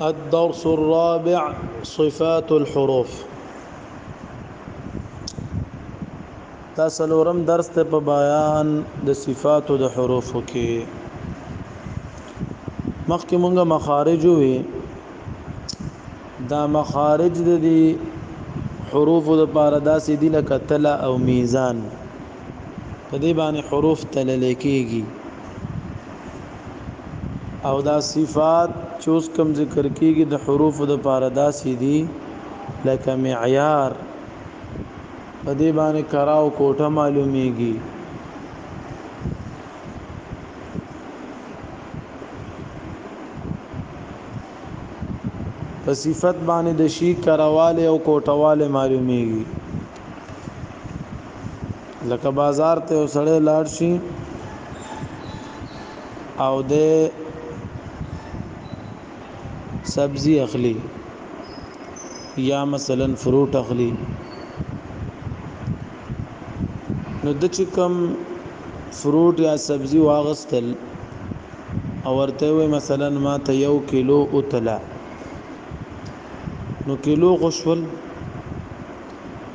الدرس الرابع صفات الحروف دا سلورم درس ته په بیان د صفاتو د حروفو کې مخکې مونږه مخارج وي دا مخارج د دې حروفو لپاره داسې دي لکه تله او میزان په دې باندې حروف تلل کېږي او دا صفات چې اوس کوم ذکر کېږي د حروف د پاره داسې دي لکه معیار په دې باندې کراو کوټه معلومیږي په صفت باندې د شي کرواله او کوټواله معلومیږي لکه بازار ته وسړې لاړ شي او د سبزی اخلي یا مثلا فروټ اخلي نو د چې کم فروټ یا سبزی واغستل او ورته وي مثلا ما ته یو کیلو اوتله نو کیلو خوشول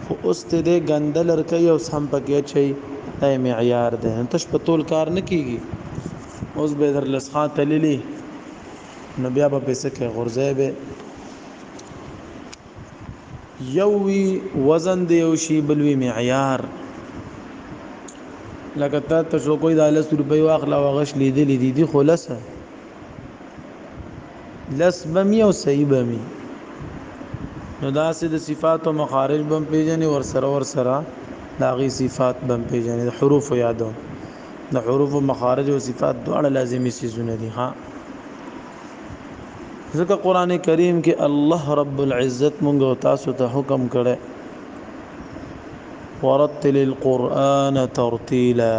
خو اوس ته دې ګنده لرکۍ او سم پکې اچي دا معیار دی نو تش په تول کار نه کیږي اوس به در لسخه تللی نو بیا به پیسې کې غرزه به یو وی وزن دی او شی بل وی معیار لکه تا ته شو کوئی د 10 روپۍ واخلا وغش لیدلې دي دي خلاصه لس به مي او صحیح به مي نو داسې د صفاتو مخارج بم پیژنې ورسره ورسره د هغې صفات بم پیژنې د حروف یادو د حروف مخارج او صفات دواړه لازمي سيزونه دي ها ځکه قران کریم کې الله رب العزت مونږ او تاسو ته حکم کړی ورتل القرآن ترتیلا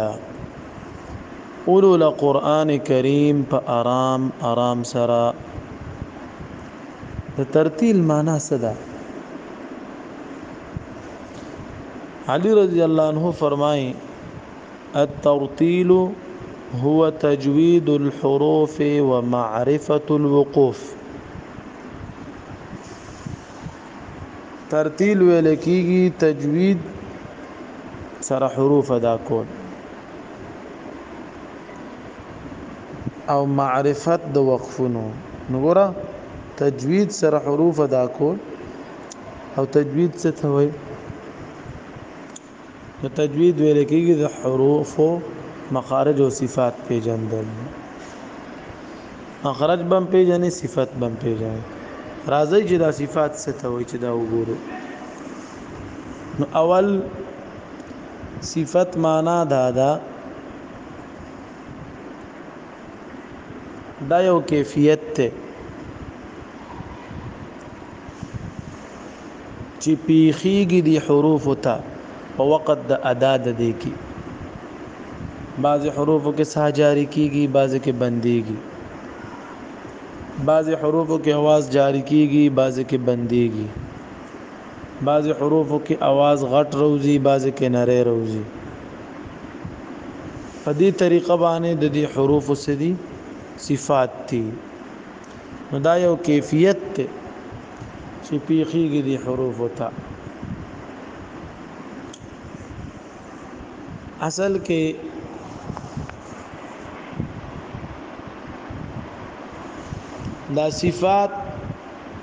ولوله قرآن کریم په ارام ارام سره. د ترتیل معنا څه ده؟ علی رضی الله عنه فرمایي الترتیل هو تجوید الحروف ومعرفه الوقوف ترتیل ویل کیږي تجوید سره حروف ادا کول او معرفت د وقفونو نو ګوره تجوید سره حروف ادا کول او تجوید څه ته وایي نو تجوید ویل کېږي د حروف او مخارج او صفات پیژندل مخرج بم پیژنې صفات بم پیژنې راځي چې دا صفات څه ته وایي چې دا وګورو نو اول صفت معنا دا ده دا یو کیفیت ته چې پیخیږي د حروف ته په وخت د ادا د دې کې بعضی حروف کې سا جاری کیږي بعضی کې بنديږي بعضی حروف کې आवाज جاری کیږي بعضی کې بنديږي بعضی حروفو کې اواز غټ روزي بعضی کې نری روزي په دې طریقه باندې د دې حروفو سدي صفات دي نو دا یو کیفیت ته چې پیخیږي دي حروف ته اصل کې دا صفات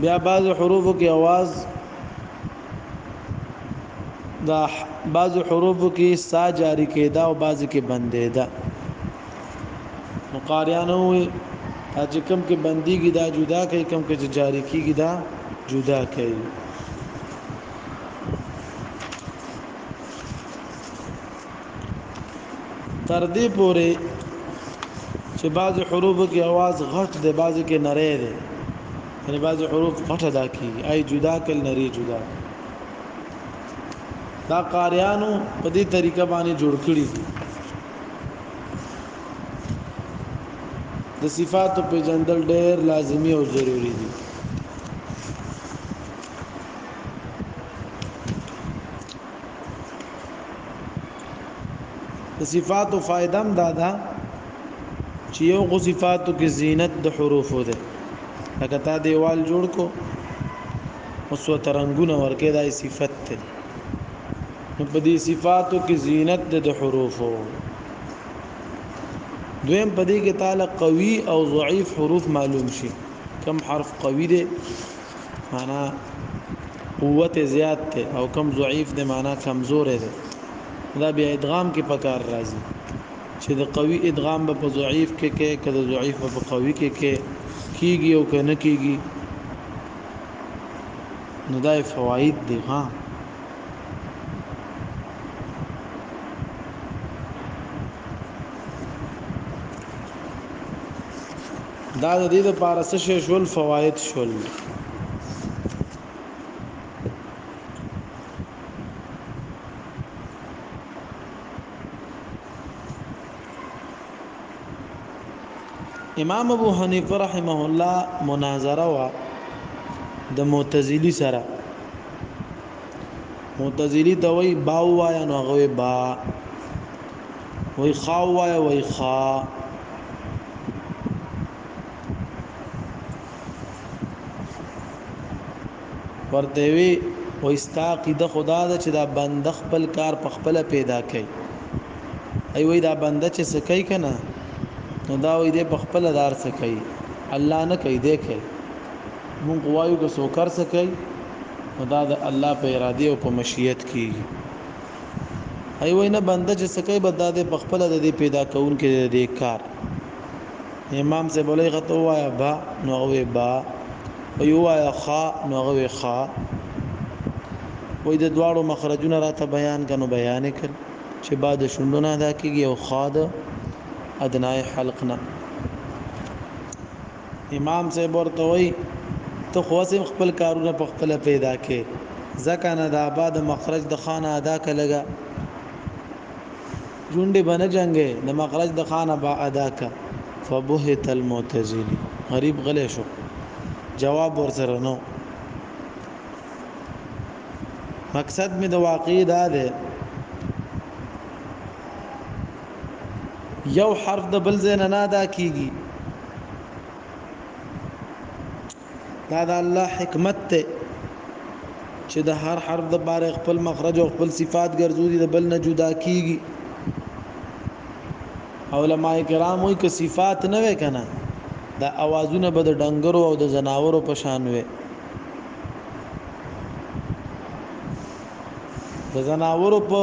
بیا بعض حروفو کې आवाज دا بعض حروفو کې سا جاری کېدا او بعض کې بندېدا مقاریانو وي چې کم کې بنديږي دا جدا کوي کم کې جاری کیږي دا جدا کوي تر دې پورې چې بعض حروف کې आवाज غټ دی بعض کې نری دی یعنی بعض حروف غټ ادا کیږي آی جدا کل نری جدا دا قاریانو په دې طریقه باندې جوړ کړی د صفاتو په جندل ډېر لازمی او ضروری دي د صفاتو فائدہ هم دا ده چې یو غو صفاتو کې زینت د حروف ده لکه تا دیوال جوړ کو اوس و ترنګونه ورکه دای صفت ته نو په دې صفاتو کې زینت د حروف دویم په دې کې تعالی قوي او ضعیف حروف معلوم شي کم حرف قوي دی معنا قوت زیات ته او کم ضعیف ده معنا کمزور ده دا بیا ادغام کې پکار راځي چې د قوي ادغام به په ضعیف کې کې کله ضعیف به په قوي کې کې کیږي او کنه کیږي نو دا فواید دي ها دا د دې لپاره څه شی شول فواید شول امام ابو حنیفه رحمه الله مناظره وا د معتزلی سره معتزلی دوی باو وایا نو غوي با وای خا وای وای خا ورته وی وای ستا قیده خدا ده چې دا بنده خپل کار په خپل پیدا کوي ای وای دا بنده چې سکای کنه نو دا وای دې په خپل دار سکای الله نه کوي دې کوي مونږ وایو که سو کار سکای نو دا د الله په اراده او په مشیت کیږي ای وینا بنده چې سکه بدا دې په خپل د دې پیدا کون کې دې کار امام سے بولې غته وایا با نو غوې با او یو وایا خا نو غوې خا وې د دواړو مخرجونه راته بیان کنو بیان کړ چې با د شوندونه ادا کیږي او خا د ادنای حلق نه امام صاحب ورته وایي ته خو هسې خپل کارونه په خپله پیدا کې ځکه نه د ابا د مخرج د خانه ادا که لګه جونډې به نه جنګې د مخرج د خانه به ادا که فبهت المعتزلی غریب غلی شو جواب ورسره نو مقصد می د واقع دا ده یو حرف د بل ځای نه نه ادا کیږي دا د الله حکمت ته چې د هر حرف د بار خپل مخرج او خپل صفات ګرځوري د بل نه جدا کیږي علماء کرام وایي که صفات نه وې کنه دا اوازونه به د ډنګرو او د زناورو په شان وې د زناورو په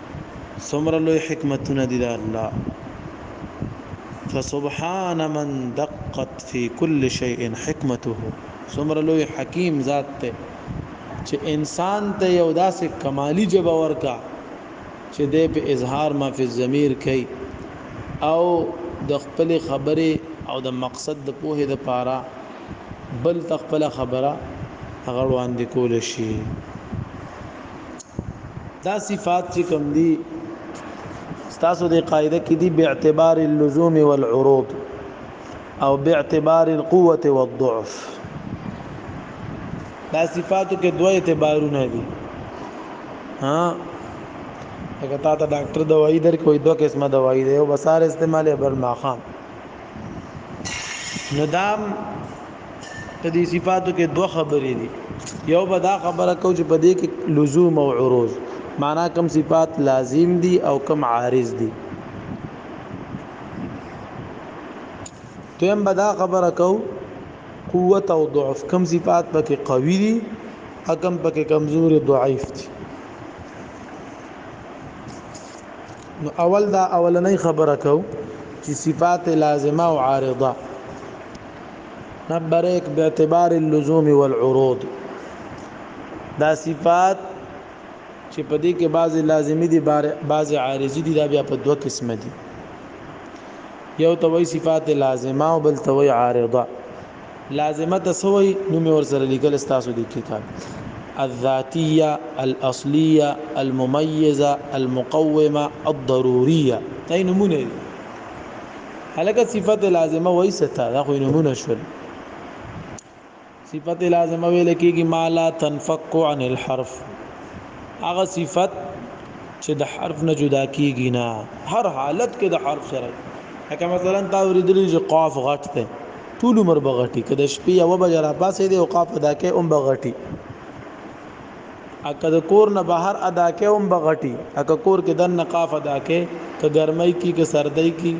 څومره لوی حکمتونه دي د الله فسبحان من دقت فی کل شیء حکمته څومره لوی حکیم ذات ته چې انسان ته یو داسې کمالی جب ورکا چې د په اظهار ما فی الضمیر کوي او د خپل خبره او د مقصد د پوهې د پاره بل تخپل خبره هغه وړاندې کول شي دا صفات چې کوم دي تاسو د قاعده کې دي باعتبار اللزوم والعروض او باعتبار القوه والضعف دا صفاتو کې دوه اعتبارونه دي ها اګه تا ته ډاکټر دوايي در کوئی دوه قسمه دوايي دی او بسار استعماله بر ماخام نو دا په دې صفاتو کې دوه خبرې دي یو به دا خبره کو چې په دې کې لزوم او عروض معنا کم صفات لازم دي او کم عارض دي دویم به دا خبره کو قوت او ضعف کم صفات پکې قوي دي او کم پکې کمزوري ضعیف دي نو اول دا اولنۍ خبره کو چې صفات لازمه او عارضه نمبر ایک باعتبار اللزوم والعروض دا صفات چې په دې کې بعضی لازمی دي بعضی عارضی دي دا بیا په دوه قسمه دي یو توي صفات لازمه او بل توي عارضه لازمه تسوي نوم ور سره لیکل تاسو دي کتاب الذاتيه الاصليه المميزه المقومه الضروريه دا نمونه دي هلکه صفت لازمه وای ستا دا خو نمونه شول صفت لازمه ویل کېږي ما لا تنفق عن الحرف هغه صفت چې د حرف نه جدا کیږي نه هر حالت کې د حرف سره لکه مثلا تا ورېدلې چې قاف غټ دی ټول عمر بغټي کله شپې یو بجه را پاسې دی او قاف ادا کې ام بغټي اکه د کور نه بهر ادا کې هم بغټي اکه کور کې دنه قاف ادا کې که ګرمۍ کې که سردۍ کې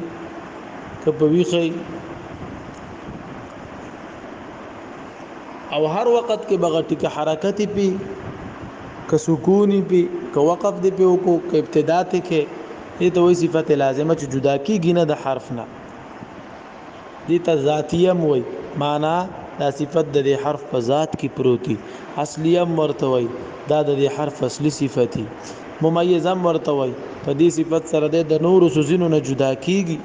که په ویخی او هر وخت کې بغټي که حرکت پی که سکون پی که وقف دی پی وکړو که ابتدا ته کې دې ته وایي صفت لازمه چې جدا کیږي نه د حرف نه دې ته ذاتي هم وایي، مانا دا صفت د دې حرف په ذات کې پروت وي. اصلي هم ورته وایي، دا د دې حرف اصلي صفت وي. ممیز هم ورته وایي، په دې صفت سره دی د نورو څیزونو نه جدا کېږي.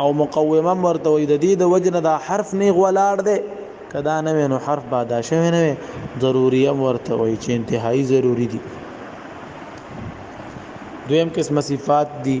او مقوم هم ورته وایي، د دې د وجې نه دا حرف نېغ ولاړ دی، که دا نه وی نو حرف به ادا شوی نه وی. ضروري هم ورته وایي، چې انتهايي ضروري دي. دویم قسم صفات دي.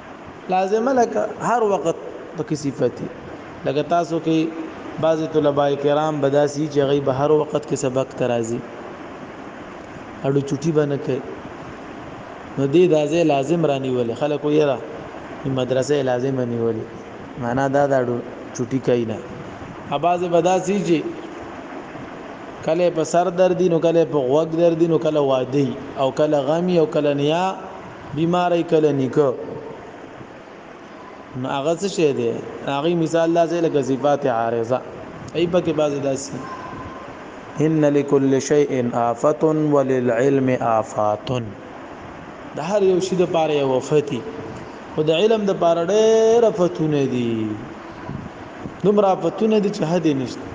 لازمه لکه هر وخت پکې صفتی لکه تاسو کې بعض طلباء کرام بداسي چې غي به هر وخت کې سبق ترازي اړو چټي باندې کوي نو دې دازې لازم رانی ولې خلکو یې را مدرسې لازم رانی ولې معنا دا دا اړو چټي کوي نه اباز بداسي چې کله په سر دردي نو کله په غوګ دردي نو کله وادي او کله غمي او کله نیا بیماری کله نیکه نو هغه څه شی دی هغه مثال دا ځای لکه صفات عارضه ای پکې باز داسي ان لكل شيء آفه وللعلم آفات د هر یو شی د پاره یو وفاتی او د علم د پاره ډېر فتونه دي دومره فتونه دي چې حد نشته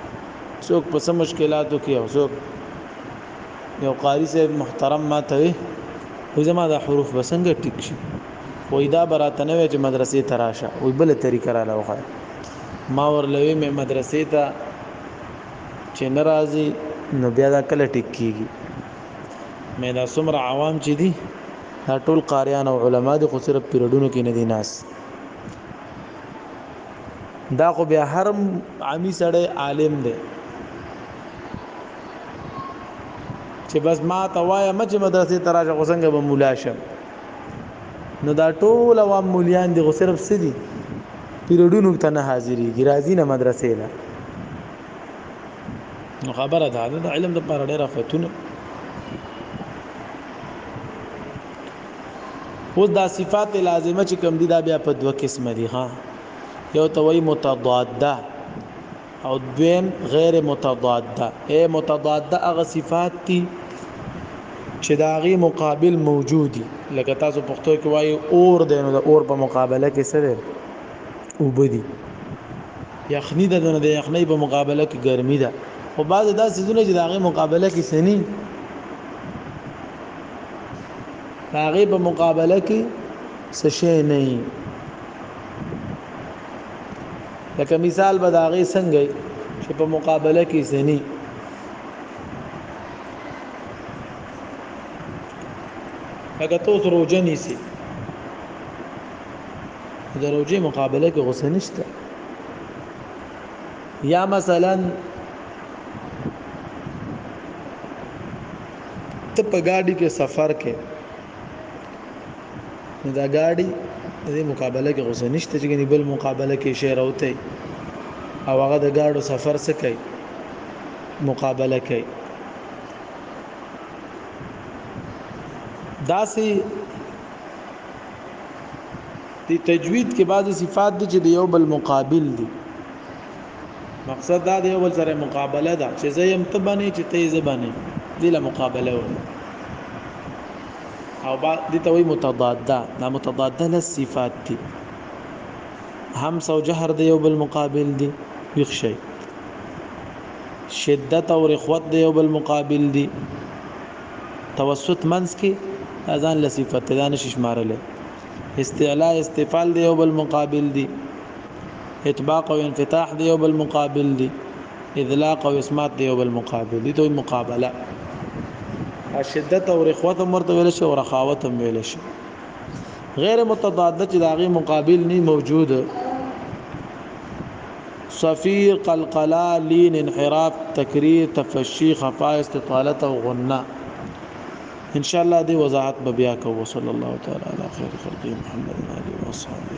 څوک په سم مشکلاتو کې او څوک یو قاری صاحب محترم ما ته وی وی زما دا حروف بسنګ ټیک شي وای دا براته نه وی چې مدرسې ته راشه وی بل طریقه را لوخه ما ورلوي مې مدرسې ته چې ناراضي نو بیا دا کله ټیک کیږي مې دا څومره عوام چې دي دا ټول قاریان او علما دي خو صرف پیریډونو کې نه دي ناس دا خو بیا هر عامي سړی عالم دی چې بس ما ته وایه مچ مدرسې ته راشه خو څنګه به مولا شم نو دا ټول عوام مولیان دي خو صرف څه دي پیریډونو ته نه حاضرېږي راځي نه مدرسې له نو خبره ده د علم د پر ډېره فتونه اوس دا صفات لازمه چې کوم دي دا بیا په دوه قسم دي ها یو توي متضاده او دویم غیر متضاده ای متضاده هغه صفات دي چې د هغې مقابل موجودي لکه تاسو پښتو کې وایي اور دی نو د اور په مقابله کې څه دی اوبه دي یخني ده نو د یخنۍ په مقابله کې ګرمي ده خو بعضې دا څیزونه چې د هغې مقابله کې څه ني د هغې په مقابله کې څه شی نه لکه مثال به د هغې څنګه وي چې په مقابله کې ځني لکه توس روجه نیسي د روجه مقابله کې غوسه نشته یا مثلا ته په ګاډي کې سفر کې دا ګاډي د دې مقابله کې غوسه نشته چې ګنې بل مقابله کې شعر اوته او هغه د ګاډو سفر څه کوي مقابله کوي داسې د تجوید کې بعضی صفات دي چې د یو بل مقابل دي مقصد دا دی ول سره مقابله ده چې زه يم ته باندې چې ته زه باندې دله مقابله و او با دي ته وي متضاده دا متضاده له صفات دي هم سو جهر دی یو بل مقابل دی ویخ شي شدت او رخوت دی یو بل مقابل دی توسط منس کې اذان لصفت ته دانش شمارل استعلاء استفال دی یو بل مقابل دی اطباق او انفتاح دی یو بل مقابل دی اذلاق او اسمات دی یو بل مقابل دی ته مقابله شدت او رخوت مرته ویل شي او رخاوت هم ویل شي غیر متضاد چې داغي مقابل نه موجود صفیر قلقلا لین انحراف تکریر تفشی خفا استطالت او غنه ان شاء الله دی وضاحت به بیا کوو صلی الله تعالی علی خیر خلق محمد علی وصحبه